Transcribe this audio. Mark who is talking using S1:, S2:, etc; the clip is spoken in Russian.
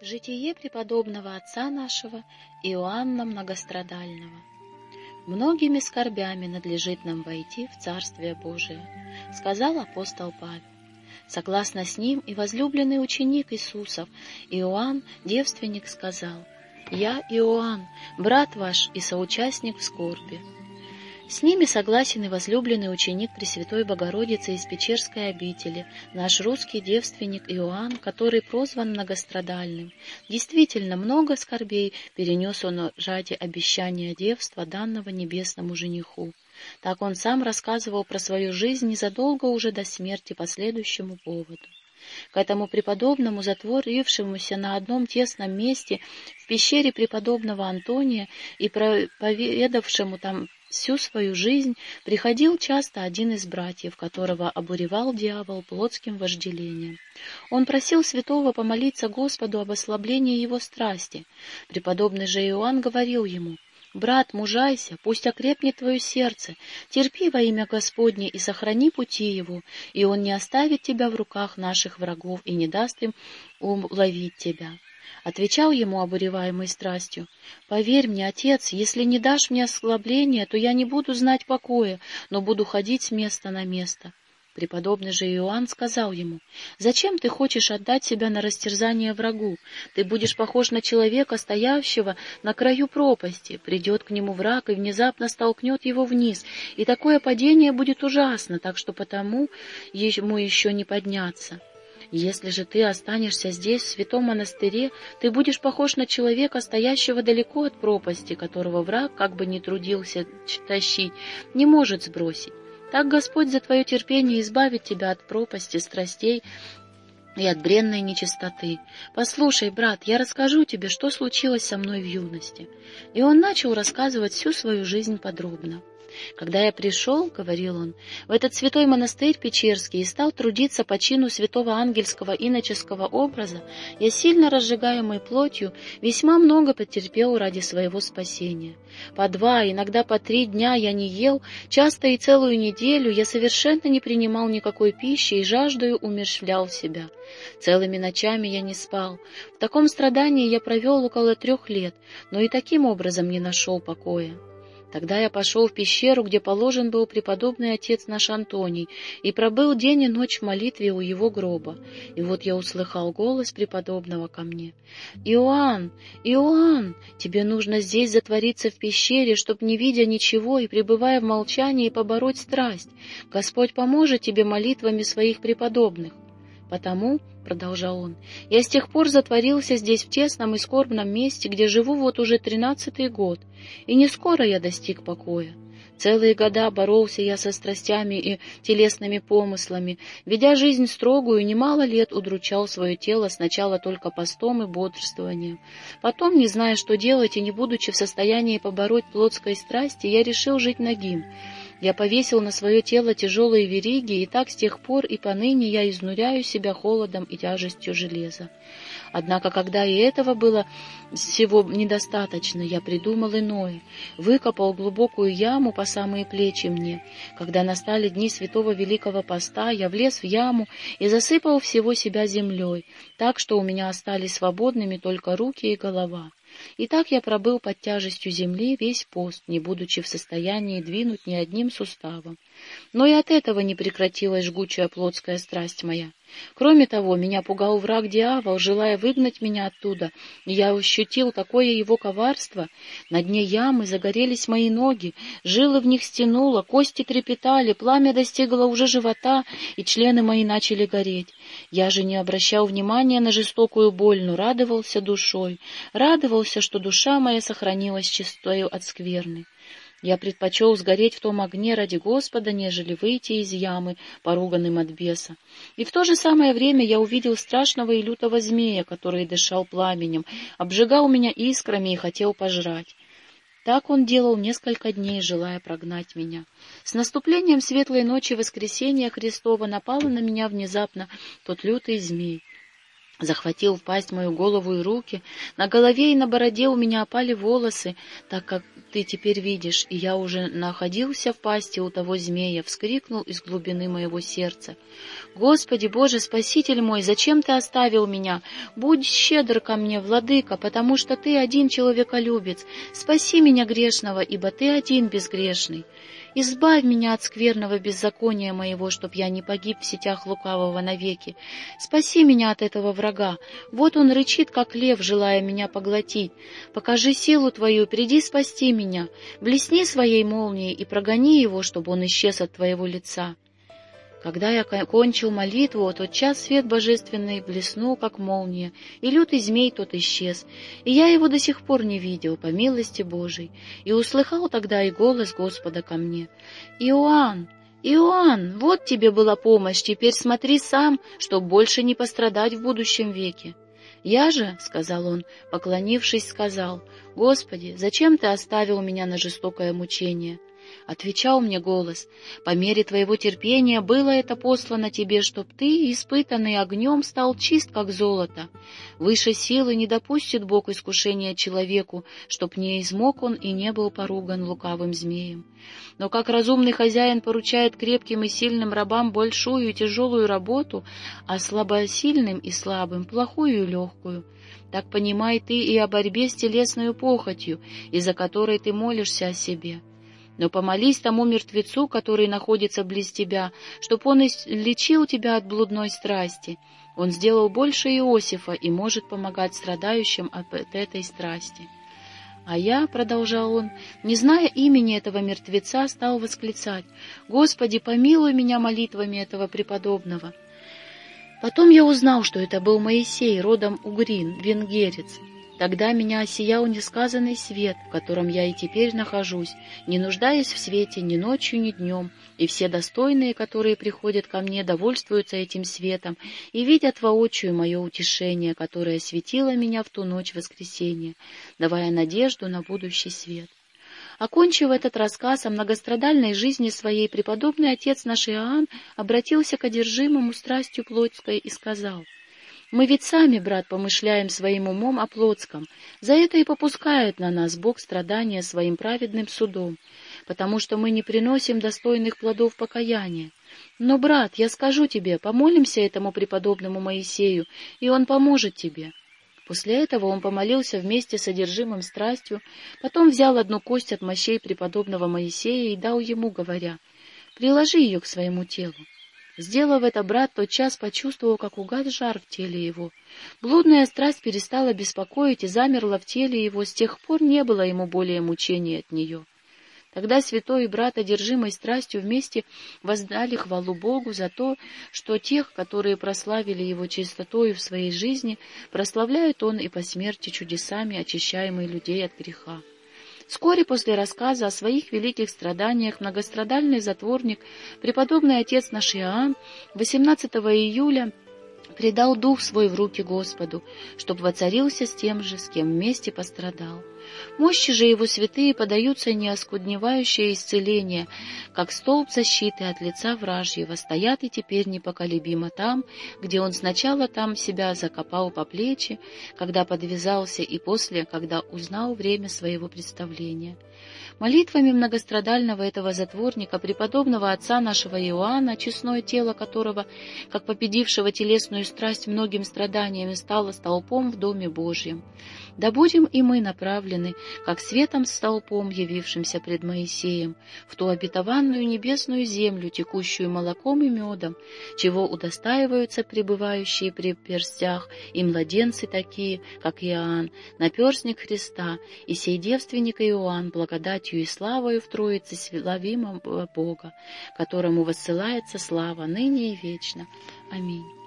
S1: Житие преподобного отца нашего Иоанна Многострадального. Многими скорбями надлежит нам войти в Царствие Божие, сказал апостол Павел. Согласно с ним и возлюбленный ученик Иисусов Иоанн, девственник, сказал, «Я Иоанн, брат ваш и соучастник в скорби». С ними согласен и возлюбленный ученик Пресвятой Богородицы из Печерской обители, наш русский девственник Иоанн, который прозван многострадальным. Действительно, много скорбей перенес он ради обещания девства, данного небесному жениху. Так он сам рассказывал про свою жизнь незадолго уже до смерти по следующему поводу. К этому преподобному, затворившемуся на одном тесном месте в пещере преподобного Антония и проповедавшему там Всю свою жизнь приходил часто один из братьев, которого обуревал дьявол плотским вожделением. Он просил святого помолиться Господу об ослаблении его страсти. Преподобный же Иоанн говорил ему, «Брат, мужайся, пусть окрепнет твое сердце, терпи во имя Господне и сохрани пути его, и он не оставит тебя в руках наших врагов и не даст им уловить тебя». Отвечал ему, обуреваемый страстью, «Поверь мне, отец, если не дашь мне ослабления, то я не буду знать покоя, но буду ходить с места на место». Преподобный же Иоанн сказал ему, «Зачем ты хочешь отдать себя на растерзание врагу? Ты будешь похож на человека, стоящего на краю пропасти. Придет к нему враг и внезапно столкнет его вниз, и такое падение будет ужасно, так что потому ему еще не подняться». Если же ты останешься здесь, в святом монастыре, ты будешь похож на человека, стоящего далеко от пропасти, которого враг, как бы ни трудился тащить, не может сбросить. Так Господь за твое терпение избавит тебя от пропасти страстей и от бренной нечистоты. Послушай, брат, я расскажу тебе, что случилось со мной в юности. И он начал рассказывать всю свою жизнь подробно. «Когда я пришел, — говорил он, — в этот святой монастырь Печерский и стал трудиться по чину святого ангельского иноческого образа, я, сильно разжигаемый плотью, весьма много потерпел ради своего спасения. По два, иногда по три дня я не ел, часто и целую неделю я совершенно не принимал никакой пищи и жаждою умершвлял себя. Целыми ночами я не спал. В таком страдании я провел около трех лет, но и таким образом не нашел покоя. Тогда я пошел в пещеру, где положен был преподобный отец наш Антоний, и пробыл день и ночь в молитве у его гроба. И вот я услыхал голос преподобного ко мне. «Иоанн! Иоанн! Тебе нужно здесь затвориться в пещере, чтоб, не видя ничего и пребывая в молчании, побороть страсть. Господь поможет тебе молитвами своих преподобных». Потому, — продолжал он, — я с тех пор затворился здесь в тесном и скорбном месте, где живу вот уже тринадцатый год, и не скоро я достиг покоя. Целые года боролся я со страстями и телесными помыслами, ведя жизнь строгую, немало лет удручал свое тело сначала только постом и бодрствованием. Потом, не зная, что делать и не будучи в состоянии побороть плотской страсти, я решил жить нагим — я повесил на свое тело тяжелые вериги, и так с тех пор и поныне я изнуряю себя холодом и тяжестью железа. Однако, когда и этого было всего недостаточно, я придумал иное. Выкопал глубокую яму по самые плечи мне. Когда настали дни святого Великого Поста, я влез в яму и засыпал всего себя землей, так что у меня остались свободными только руки и голова. И так я пробыл под тяжестью земли весь пост, не будучи в состоянии двинуть ни одним суставом. Но и от этого не прекратилась жгучая плотская страсть моя. Кроме того, меня пугал враг дьявол, желая выгнать меня оттуда, я ощутил такое его коварство. На дне ямы загорелись мои ноги, жилы в них стянуло, кости трепетали, пламя достигло уже живота, и члены мои начали гореть. Я же не обращал внимания на жестокую боль, но радовался душой, радовался, что душа моя сохранилась чистою от скверны. Я предпочел сгореть в том огне ради Господа, нежели выйти из ямы, поруганным от беса. И в то же самое время я увидел страшного и лютого змея, который дышал пламенем, обжигал меня искрами и хотел пожрать. Так он делал несколько дней, желая прогнать меня. С наступлением светлой ночи воскресения Христова напал на меня внезапно тот лютый змей. Захватил в пасть мою голову и руки. На голове и на бороде у меня опали волосы, так как ты теперь видишь, и я уже находился в пасти у того змея, вскрикнул из глубины моего сердца. «Господи, Боже, Спаситель мой, зачем ты оставил меня? Будь щедр ко мне, владыка, потому что ты один человеколюбец. Спаси меня грешного, ибо ты один безгрешный». Избавь меня от скверного беззакония моего, чтоб я не погиб в сетях лукавого навеки. Спаси меня от этого врага. Вот он рычит, как лев, желая меня поглотить. Покажи силу твою, приди спасти меня. Блесни своей молнией и прогони его, чтобы он исчез от твоего лица. Когда я кончил молитву, тот час свет божественный блеснул, как молния, и лютый змей тот исчез, и я его до сих пор не видел, по милости Божией, и услыхал тогда и голос Господа ко мне. «Иоанн, Иоанн, вот тебе была помощь, теперь смотри сам, чтоб больше не пострадать в будущем веке». «Я же, — сказал он, поклонившись, сказал, — Господи, зачем ты оставил меня на жестокое мучение?» Отвечал мне голос, «По мере твоего терпения было это послано тебе, чтоб ты, испытанный огнем, стал чист, как золото. Выше силы не допустит Бог искушения человеку, чтоб не измог он и не был поруган лукавым змеем. Но как разумный хозяин поручает крепким и сильным рабам большую и тяжелую работу, а слабосильным и слабым — плохую и легкую, так понимай ты и о борьбе с телесной похотью, из-за которой ты молишься о себе». Но помолись тому мертвецу, который находится близ тебя, чтоб он лечил тебя от блудной страсти. Он сделал больше Иосифа и может помогать страдающим от этой страсти. А я, — продолжал он, — не зная имени этого мертвеца, стал восклицать, «Господи, помилуй меня молитвами этого преподобного». Потом я узнал, что это был Моисей, родом Угрин, венгерец, Тогда меня осиял несказанный свет, в котором я и теперь нахожусь, не нуждаясь в свете ни ночью, ни днем, и все достойные, которые приходят ко мне, довольствуются этим светом и видят воочию мое утешение, которое светило меня в ту ночь воскресенья, давая надежду на будущий свет. Окончив этот рассказ о многострадальной жизни своей, преподобный отец наш Иоанн обратился к одержимому страстью плотской и сказал — мы ведь сами, брат, помышляем своим умом о плотском. За это и попускает на нас Бог страдания своим праведным судом, потому что мы не приносим достойных плодов покаяния. Но, брат, я скажу тебе, помолимся этому преподобному Моисею, и он поможет тебе». После этого он помолился вместе с одержимым страстью, потом взял одну кость от мощей преподобного Моисея и дал ему, говоря, «Приложи ее к своему телу». Сделав это, брат тотчас почувствовал, как угас жар в теле его. Блудная страсть перестала беспокоить и замерла в теле его, с тех пор не было ему более мучений от нее. Тогда святой и брат, одержимой страстью, вместе воздали хвалу Богу за то, что тех, которые прославили его чистотою в своей жизни, прославляет он и по смерти чудесами, очищаемый людей от греха. Вскоре после рассказа о своих великих страданиях многострадальный затворник, преподобный отец наш Иоанн, 18 июля предал дух свой в руки Господу, чтоб воцарился с тем же, с кем вместе пострадал. Мощи же его святые подаются неоскудневающее исцеление, как столб защиты от лица вражьего, стоят и теперь непоколебимо там, где он сначала там себя закопал по плечи, когда подвязался, и после, когда узнал время своего представления. Молитвами многострадального этого затворника, преподобного отца нашего Иоанна, честное тело которого, как победившего телесную страсть многим страданиями, стало столпом в Доме Божьем, да будем и мы направлены, как светом столпом, явившимся пред Моисеем, в ту обетованную небесную землю, текущую молоком и медом, чего удостаиваются пребывающие при перстях и младенцы такие, как Иоанн, наперстник Христа, и сей девственник Иоанн, благодатью и славою в Троице славимого Бога, которому воссылается слава ныне и вечно. Аминь.